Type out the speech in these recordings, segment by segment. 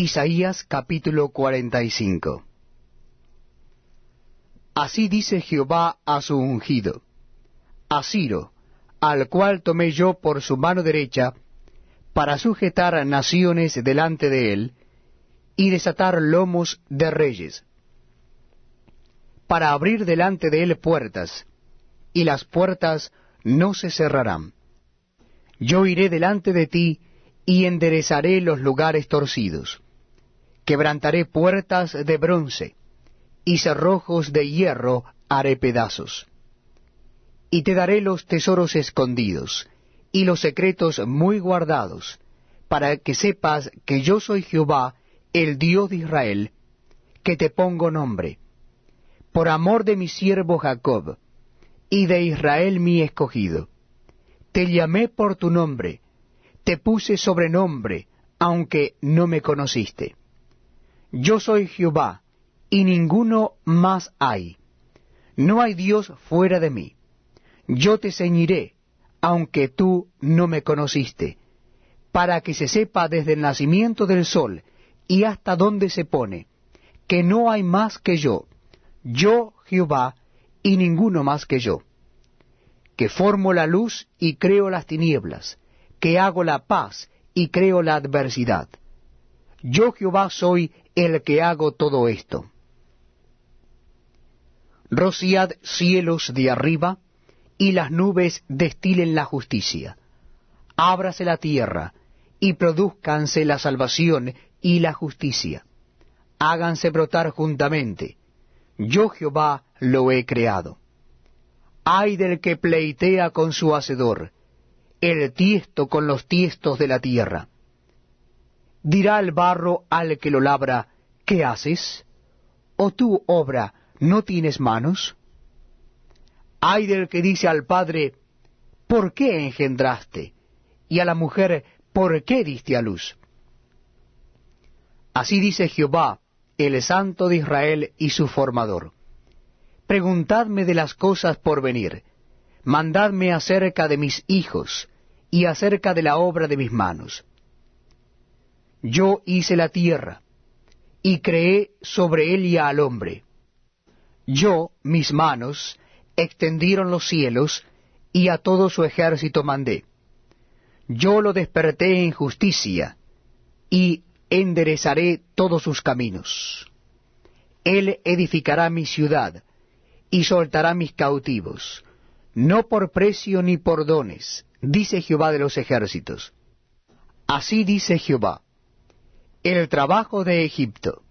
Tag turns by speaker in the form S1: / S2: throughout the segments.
S1: Isaías capítulo 45 Así dice Jehová a su ungido, a Ciro, al cual tomé yo por su mano derecha, para sujetar naciones delante de él, y desatar lomos de reyes, para abrir delante de él puertas, y las puertas no se cerrarán. Yo iré delante de ti, y enderezaré los lugares torcidos quebrantaré puertas de bronce, y cerrojos de hierro haré pedazos. Y te daré los tesoros escondidos, y los secretos muy guardados, para que sepas que yo soy Jehová, el Dios de Israel, que te pongo nombre, por amor de mi siervo Jacob, y de Israel mi escogido. Te llamé por tu nombre, te puse sobrenombre, aunque no me conociste. Yo soy Jehová, y ninguno más hay. No hay Dios fuera de mí. Yo te ceñiré, aunque tú no me conociste, para que se sepa desde el nacimiento del sol y hasta dónde se pone, que no hay más que yo, yo Jehová, y ninguno más que yo, que formo la luz y creo las tinieblas, que hago la paz y creo la adversidad. Yo Jehová soy el que hago todo esto. Rociad cielos de arriba, y las nubes destilen la justicia. Ábrase la tierra, y produzcanse la salvación y la justicia. Háganse brotar juntamente. Yo Jehová lo he creado. Ay del que pleitea con su hacedor, el tiesto con los tiestos de la tierra dirá el barro al que lo labra, ¿qué haces? ¿O tú, obra, no tienes manos? Ay del que dice al padre, ¿por qué engendraste? Y a la mujer, ¿por qué diste a luz? Así dice Jehová, el Santo de Israel y su formador. Preguntadme de las cosas por venir, mandadme acerca de mis hijos y acerca de la obra de mis manos yo hice la tierra, y creé sobre ella al hombre. Yo, mis manos, extendieron los cielos, y a todo su ejército mandé. Yo lo desperté en justicia, y enderezaré todos sus caminos. Él edificará mi ciudad, y soltará mis cautivos, no por precio ni por dones, dice Jehová de los ejércitos. Así dice Jehová el trabajo de Egipto,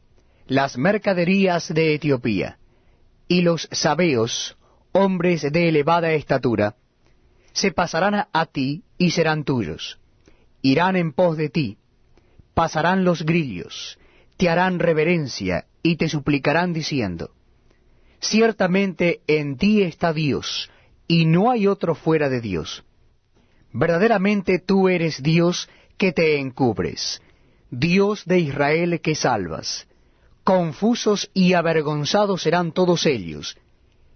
S1: las mercaderías de Etiopía, y los sabeos, hombres de elevada estatura, se pasarán a ti y serán tuyos. Irán en pos de ti, pasarán los grillos, te harán reverencia y te suplicarán diciendo, Ciertamente en ti está Dios, y no hay otro fuera de Dios. Verdaderamente tú eres Dios que te encubres Dios de Israel que salvas. Confusos y avergonzados serán todos ellos.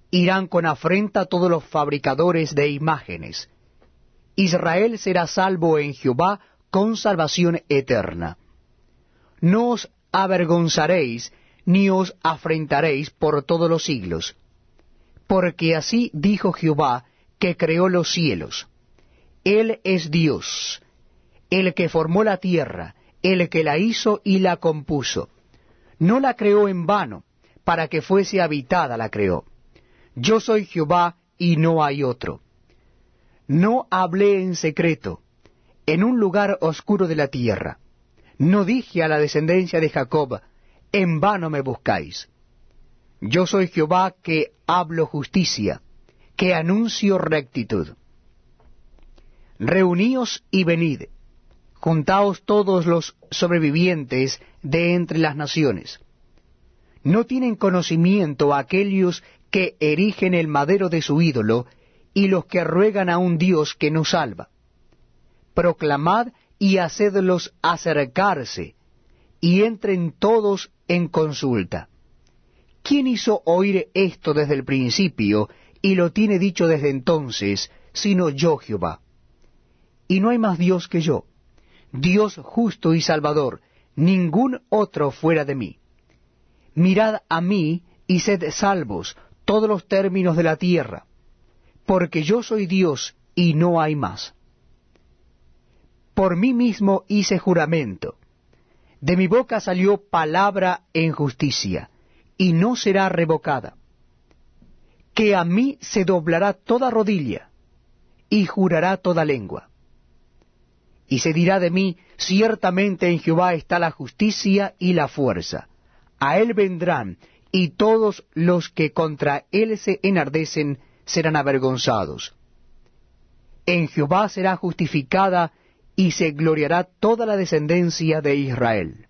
S1: Irán con afrenta todos los fabricadores de imágenes. Israel será salvo en Jehová con salvación eterna. No os avergonzaréis ni os afrentaréis por todos los siglos. Porque así dijo Jehová, que creó los cielos. Él es Dios, el que formó la tierra, el que la hizo y la compuso. No la creó en vano, para que fuese habitada la creó. Yo soy Jehová y no hay otro. No hablé en secreto, en un lugar oscuro de la tierra. No dije a la descendencia de Jacob, en vano me buscáis. Yo soy Jehová que hablo justicia, que anuncio rectitud. Reuníos y venid Contaos todos los sobrevivientes de entre las naciones. No tienen conocimiento aquellos que erigen el madero de su ídolo y los que ruegan a un Dios que no salva. Proclamad y hacedlos acercarse, y entren todos en consulta. ¿Quién hizo oír esto desde el principio y lo tiene dicho desde entonces, sino yo Jehová? Y no hay más Dios que yo Dios justo y salvador, ningún otro fuera de mí. Mirad a mí y sed salvos todos los términos de la tierra, porque yo soy Dios y no hay más. Por mí mismo hice juramento, de mi boca salió palabra en justicia, y no será revocada, que a mí se doblará toda rodilla, y jurará toda lengua. Y se dirá de mí, ciertamente en Jehová está la justicia y la fuerza. A él vendrán, y todos los que contra él se enardecen serán avergonzados. En Jehová será justificada y se gloriará toda la descendencia de Israel.